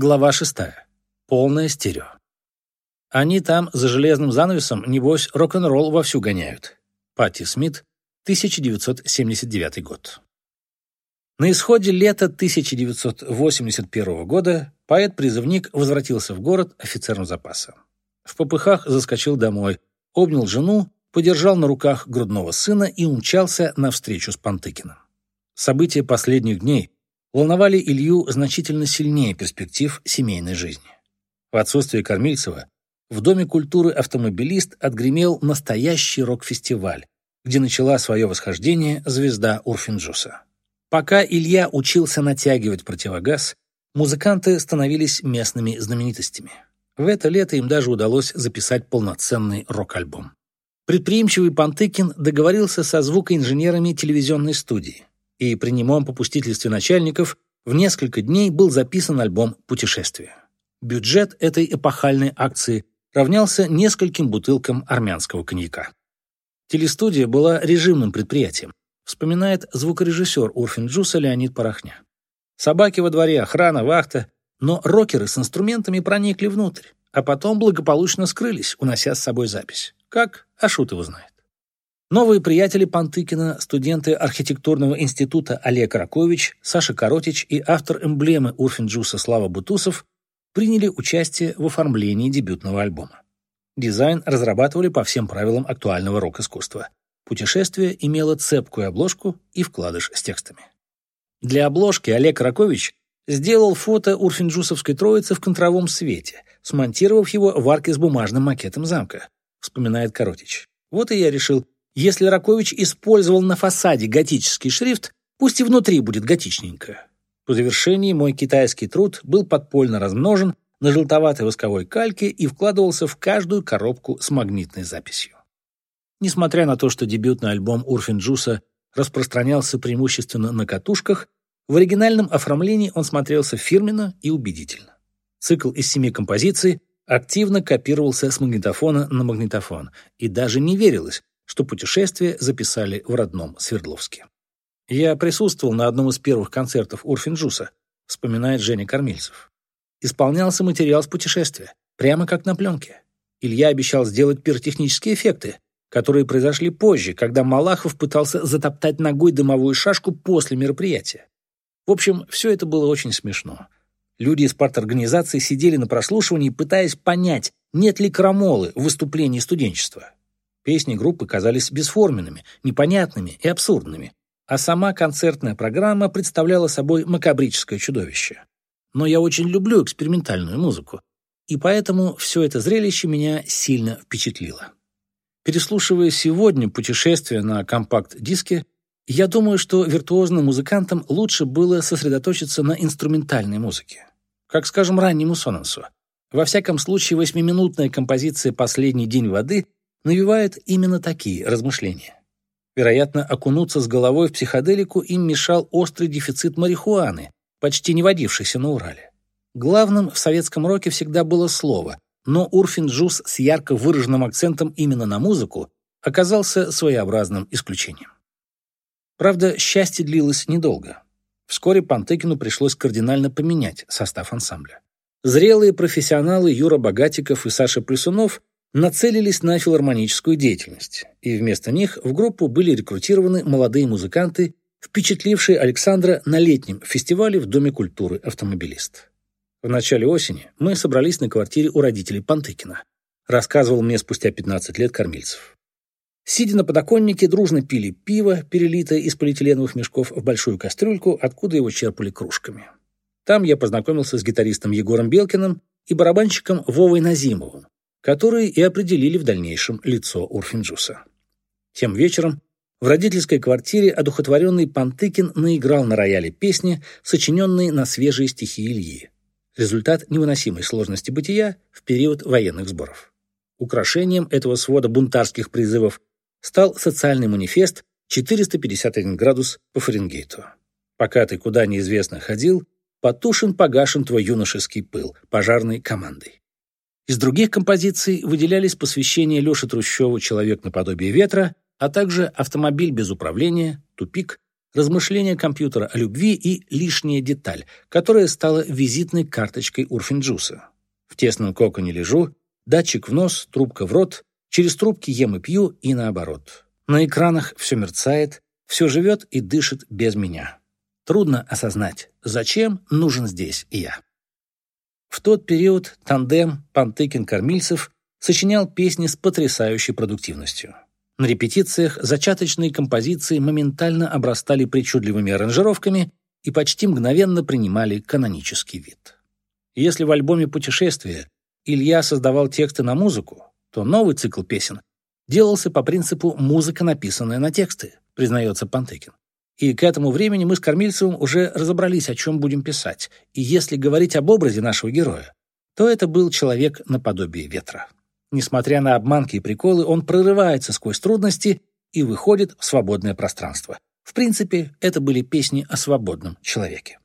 Глава шестая. Полное стерео. Они там, за железным занавесом, небось, рок-н-ролл вовсю гоняют. Патти Смит, 1979 год. На исходе лета 1981 года поэт-призывник возвратился в город офицером запаса. В попыхах заскочил домой, обнял жену, подержал на руках грудного сына и умчался навстречу с Пантыкиным. События последних дней волновали Илью значительно сильнее перспектив семейной жизни. В отсутствие Кормильцева в Доме культуры «Автомобилист» отгремел настоящий рок-фестиваль, где начала свое восхождение звезда Урфинджуса. Пока Илья учился натягивать противогаз, музыканты становились местными знаменитостями. В это лето им даже удалось записать полноценный рок-альбом. Предприимчивый Пантыкин договорился со звукоинженерами телевизионной студии, и при немом попустительстве начальников в несколько дней был записан альбом «Путешествие». Бюджет этой эпохальной акции равнялся нескольким бутылкам армянского коньяка. Телестудия была режимным предприятием, вспоминает звукорежиссер Урфинджуса Леонид Порохня. Собаки во дворе, охрана, вахта, но рокеры с инструментами проникли внутрь, а потом благополучно скрылись, унося с собой запись. Как? Ашут его знает. Новые приятели Пантыкина, студенты архитектурного института Олег Ракович, Саша Коротич и автор эмблемы Урфинджуса Слава Бутусов приняли участие в оформлении дебютного альбома. Дизайн разрабатывали по всем правилам актуального рок-искусства. Путешествие имело цепкую обложку и вкладыш с текстами. Для обложки Олег Ракович сделал фото Урфинджусовской троицы в контровом свете, смонтировав его в арке с бумажным макетом замка, вспоминает Коротич. Вот и я решил, если Ракович использовал на фасаде готический шрифт, пусть и внутри будет готичненько. По завершении мой китайский труд был подпольно размножен на желтоватой восковой кальке и вкладывался в каждую коробку с магнитной записью. Несмотря на то, что дебютный альбом Урфин Джуса распространялся преимущественно на катушках, в оригинальном оформлении он смотрелся фирменно и убедительно. Цикл из семи композиций активно копировался с магнитофона на магнитофон, и даже не верилось, что путешествие записали в родном Свердловске. Я присутствовал на одном из первых концертов Урфинджуса, вспоминает Женя Кормильцев. Исполнялся материал с путешествия, прямо как на пленке. Илья обещал сделать пиротехнические эффекты, которые произошли позже, когда Малахов пытался затоптать ногой дымовую шашку после мероприятия. В общем, все это было очень смешно. Люди из парторганизации сидели на прослушивании, пытаясь понять, нет ли крамолы в выступлении студенчества. Песни группы казались бесформенными, непонятными и абсурдными, а сама концертная программа представляла собой макабрическое чудовище. Но я очень люблю экспериментальную музыку, и поэтому все это зрелище меня сильно впечатлило. Переслушивая сегодня путешествие на компакт-диске, я думаю, что виртуозным музыкантам лучше было сосредоточиться на инструментальной музыке. Как, скажем, раннему Сонансу. Во всяком случае, восьмиминутная композиция «Последний день воды» навевает именно такие размышления. Вероятно, окунуться с головой в психоделику им мешал острый дефицит марихуаны, почти не водившийся на Урале. Главным в советском роке всегда было слово, но Урфин Джус с ярко выраженным акцентом именно на музыку оказался своеобразным исключением. Правда, счастье длилось недолго. Вскоре Пантекину пришлось кардинально поменять состав ансамбля. Зрелые профессионалы Юра Богатиков и Саша Плюсунов нацелились на филармоническую деятельность, и вместо них в группу были рекрутированы молодые музыканты, впечатлившие Александра на летнем фестивале в Доме культуры «Автомобилист». В начале осени мы собрались на квартире у родителей Пантыкина, рассказывал мне спустя 15 лет кормильцев. Сидя на подоконнике, дружно пили пиво, перелитое из полиэтиленовых мешков в большую кастрюльку, откуда его черпали кружками. Там я познакомился с гитаристом Егором Белкиным и барабанщиком Вовой Назимовым, которые и определили в дальнейшем лицо Урфинджуса. Тем вечером в родительской квартире одухотворенный Пантыкин наиграл на рояле песни, сочиненные на свежие стихи Ильи. Результат невыносимой сложности бытия в период военных сборов. Украшением этого свода бунтарских призывов стал социальный манифест 451 градус по Фаренгейту. Пока ты куда неизвестно ходил, потушен погашен твой юношеский пыл пожарной командой. Из других композиций выделялись посвящения Лёше Трущеву «Человек наподобие ветра», а также «Автомобиль без управления», «Тупик», размышления компьютера о любви и лишняя деталь, которая стала визитной карточкой Урфинджуса. В тесном коконе лежу, датчик в нос, трубка в рот, через трубки ем и пью и наоборот. На экранах все мерцает, все живет и дышит без меня. Трудно осознать, зачем нужен здесь я. В тот период тандем Пантыкин-Кормильцев сочинял песни с потрясающей продуктивностью. На репетициях зачаточные композиции моментально обрастали причудливыми аранжировками и почти мгновенно принимали канонический вид. Если в альбоме «Путешествие» Илья создавал тексты на музыку, то новый цикл песен делался по принципу «музыка, написанная на тексты», признается Пантыкин. И к этому времени мы с Кормильцевым уже разобрались, о чем будем писать. И если говорить об образе нашего героя, то это был человек наподобие ветра. Несмотря на обманки и приколы, он прорывается сквозь трудности и выходит в свободное пространство. В принципе, это были песни о свободном человеке.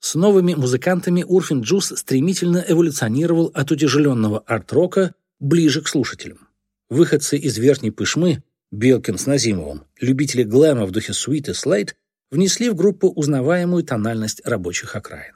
С новыми музыкантами Урфин Джус стремительно эволюционировал от утяжеленного арт-рока ближе к слушателям. Выходцы из Верхней Пышмы, Белкин с Назимовым, любители глэма в духе и Slate, внесли в группу узнаваемую тональность рабочих окраин.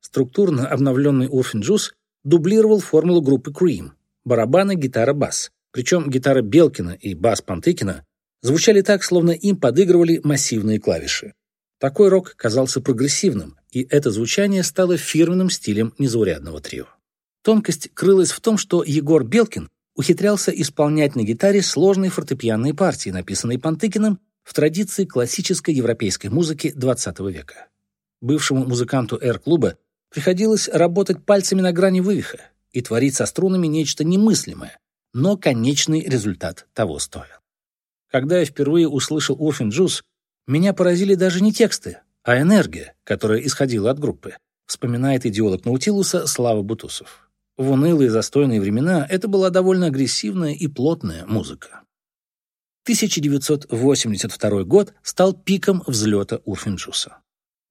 Структурно обновленный Урфин Джус дублировал формулу группы Cream – барабаны, гитара, бас. Причем гитара Белкина и бас Пантыкина звучали так, словно им подыгрывали массивные клавиши. Такой рок казался прогрессивным, и это звучание стало фирменным стилем незаурядного трио. Тонкость крылась в том, что Егор Белкин ухитрялся исполнять на гитаре сложные фортепианные партии, написанные Пантыкиным в традиции классической европейской музыки XX века. Бывшему музыканту R-клуба приходилось работать пальцами на грани вывиха, и творить со струнами нечто немыслимое, но конечный результат того стоил. Когда я впервые услышал Урфин Джуз, меня поразили даже не тексты, а энергия, которая исходила от группы, вспоминает идеолог Наутилуса Слава Бутусов. В унылые застойные времена это была довольно агрессивная и плотная музыка. 1982 год стал пиком взлета Урфинджуса.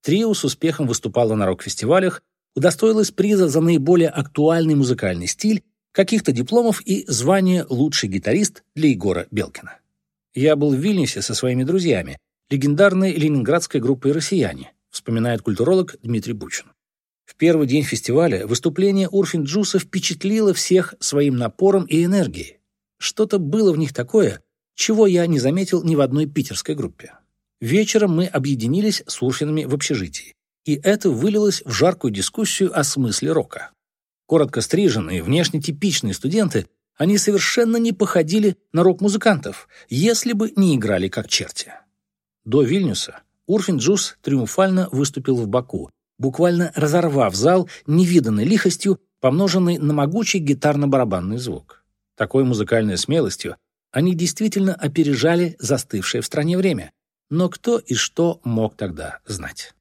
Трио с успехом выступало на рок-фестивалях, удостоилась приза за наиболее актуальный музыкальный стиль, каких-то дипломов и звания «Лучший гитарист» для Егора Белкина. Я был в Вильнюсе со своими друзьями, легендарной ленинградской группой «Россияне», вспоминает культуролог Дмитрий Бучин. В первый день фестиваля выступление Урфин Джуса впечатлило всех своим напором и энергией. Что-то было в них такое, чего я не заметил ни в одной питерской группе. Вечером мы объединились с Урфинами в общежитии и это вылилось в жаркую дискуссию о смысле рока. Коротко стриженные, внешне типичные студенты, они совершенно не походили на рок-музыкантов, если бы не играли как черти. До Вильнюса Урфин Джус триумфально выступил в Баку, буквально разорвав зал невиданной лихостью, помноженной на могучий гитарно-барабанный звук. Такой музыкальной смелостью они действительно опережали застывшее в стране время. Но кто и что мог тогда знать?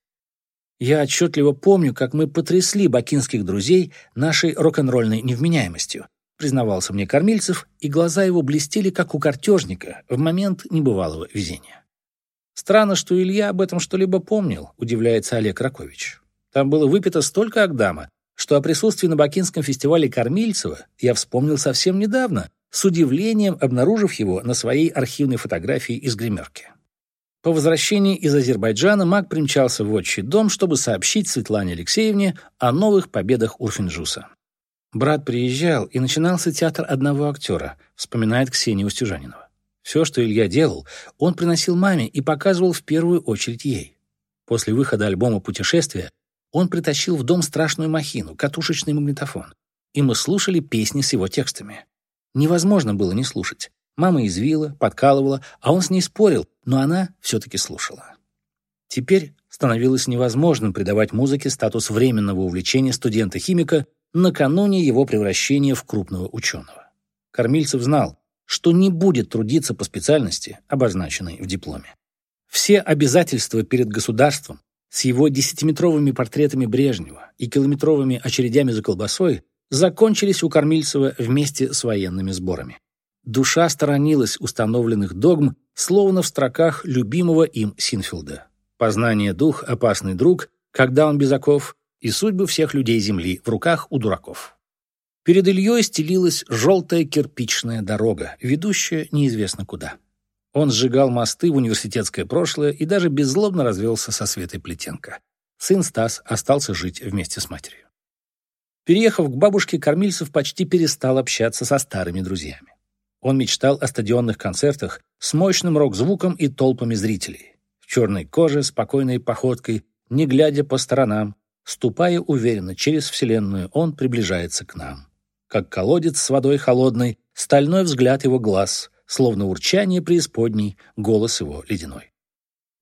Я отчетливо помню, как мы потрясли бакинских друзей нашей рок-н-ролльной невменяемостью. Признавался мне Кормильцев, и глаза его блестели, как у картежника, в момент небывалого везения. Странно, что Илья об этом что-либо помнил, удивляется Олег Ракович. Там было выпито столько агдама, что о присутствии на Бакинском фестивале Кормильцева я вспомнил совсем недавно, с удивлением обнаружив его на своей архивной фотографии из гримерки. По возвращении из Азербайджана Мак примчался в отчий дом, чтобы сообщить Светлане Алексеевне о новых победах Урфинджуса. Брат приезжал, и начинался театр одного актера, вспоминает Ксения Устюжанинова. Все, что Илья делал, он приносил маме и показывал в первую очередь ей. После выхода альбома «Путешествие» он притащил в дом страшную махину, катушечный магнитофон, и мы слушали песни с его текстами. Невозможно было не слушать. Мама извила, подкалывала, а он с ней спорил, но она все-таки слушала. Теперь становилось невозможным придавать музыке статус временного увлечения студента-химика накануне его превращения в крупного ученого. Кормильцев знал, что не будет трудиться по специальности, обозначенной в дипломе. Все обязательства перед государством с его десятиметровыми портретами Брежнева и километровыми очередями за колбасой закончились у Кормильцева вместе с военными сборами. Душа сторонилась установленных догм, словно в строках любимого им Синфилда. Познание дух — опасный друг, когда он без оков, и судьбы всех людей Земли в руках у дураков. Перед Ильей стелилась желтая кирпичная дорога, ведущая неизвестно куда. Он сжигал мосты в университетское прошлое и даже беззлобно развелся со Светой Плетенко. Сын Стас остался жить вместе с матерью. Переехав к бабушке, Кормильцев почти перестал общаться со старыми друзьями. Он мечтал о стадионных концертах с мощным рок-звуком и толпами зрителей. В черной коже, спокойной походкой, не глядя по сторонам, ступая уверенно через Вселенную, он приближается к нам. Как колодец с водой холодной, стальной взгляд его глаз, словно урчание преисподней, голос его ледяной.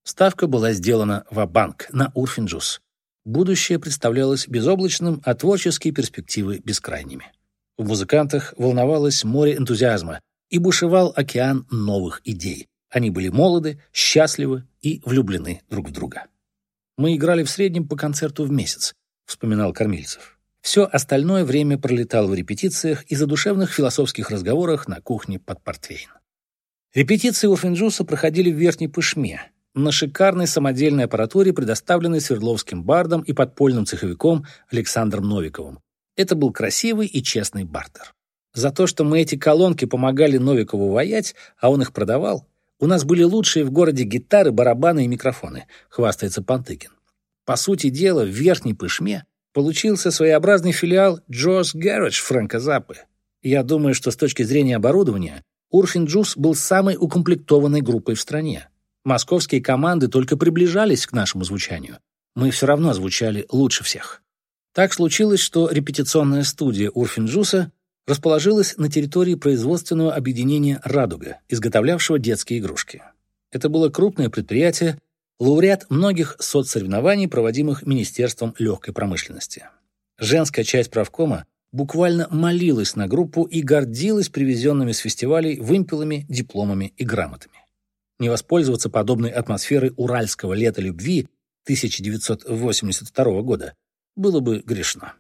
Ставка была сделана в банк на Урфинджус. Будущее представлялось безоблачным, а творческие перспективы бескрайними. В музыкантах волновалось море энтузиазма, и бушевал океан новых идей. Они были молоды, счастливы и влюблены друг в друга. «Мы играли в среднем по концерту в месяц», — вспоминал Кормильцев. Все остальное время пролетал в репетициях и задушевных философских разговорах на кухне под портвейн. Репетиции у Финджуса проходили в Верхней Пышме, на шикарной самодельной аппаратуре, предоставленной Свердловским бардом и подпольным цеховиком Александром Новиковым. Это был красивый и честный бартер. За то, что мы эти колонки помогали Новикову воять, а он их продавал, у нас были лучшие в городе гитары, барабаны и микрофоны, хвастается Пантыкин. По сути дела, в Верхней Пышме получился своеобразный филиал Джо's Garage Фрэнка Заппы. Я думаю, что с точки зрения оборудования Урфин Джус был самой укомплектованной группой в стране. Московские команды только приближались к нашему звучанию. Мы все равно звучали лучше всех. Так случилось, что репетиционная студия Урфин Джуса расположилась на территории производственного объединения «Радуга», изготовлявшего детские игрушки. Это было крупное предприятие, лауреат многих соцсоревнований, проводимых Министерством легкой промышленности. Женская часть правкома буквально молилась на группу и гордилась привезенными с фестивалей вымпелами, дипломами и грамотами. Не воспользоваться подобной атмосферой уральского лета любви 1982 года было бы грешно.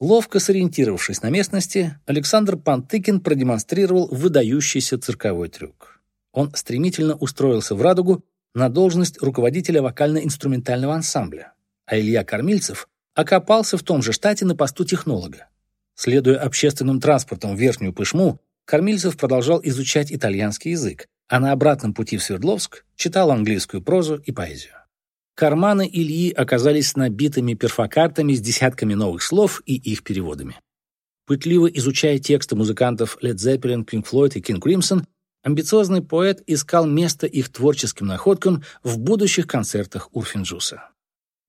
Ловко сориентировавшись на местности, Александр Пантыкин продемонстрировал выдающийся цирковой трюк. Он стремительно устроился в «Радугу» на должность руководителя вокально-инструментального ансамбля, а Илья Кормильцев окопался в том же штате на посту технолога. Следуя общественным транспортом в Верхнюю Пышму, Кормильцев продолжал изучать итальянский язык, а на обратном пути в Свердловск читал английскую прозу и поэзию. Карманы Ильи оказались набитыми перфокартами с десятками новых слов и их переводами. Пытливо изучая тексты музыкантов Led Zeppelin, Pink Floyd и King Crimson, амбициозный поэт искал место их творческим находкам в будущих концертах Урфинджуса.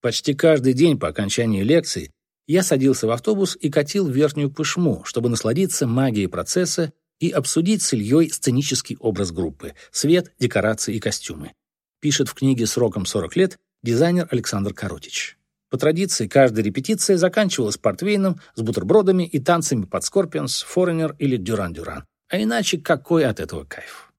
Почти каждый день по окончании лекции я садился в автобус и катил в Верхнюю Пышму, чтобы насладиться магией процесса и обсудить с Ильей сценический образ группы, свет, декорации и костюмы. Пишет в книге сроком 40 лет дизайнер Александр Коротич. По традиции, каждая репетиция заканчивалась портвейном с бутербродами и танцами под Scorpions, Foreigner или Duran Duran. А иначе какой от этого кайф?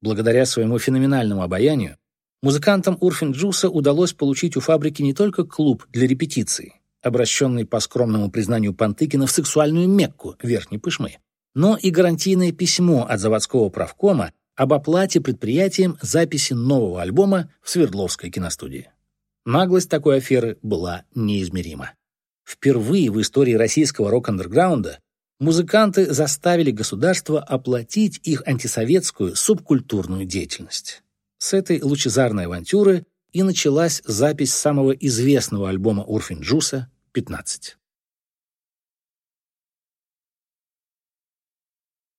Благодаря своему феноменальному обаянию, музыкантам Урфин Джуса удалось получить у фабрики не только клуб для репетиций, обращенный по скромному признанию Пантыкина в сексуальную Мекку Верхней Пышмы, но и гарантийное письмо от заводского правкома об оплате предприятием записи нового альбома в Свердловской киностудии. Наглость такой аферы была неизмерима. Впервые в истории российского рок-андерграунда музыканты заставили государство оплатить их антисоветскую субкультурную деятельность. С этой лучезарной авантюры и началась запись самого известного альбома Урфин Джуса «15».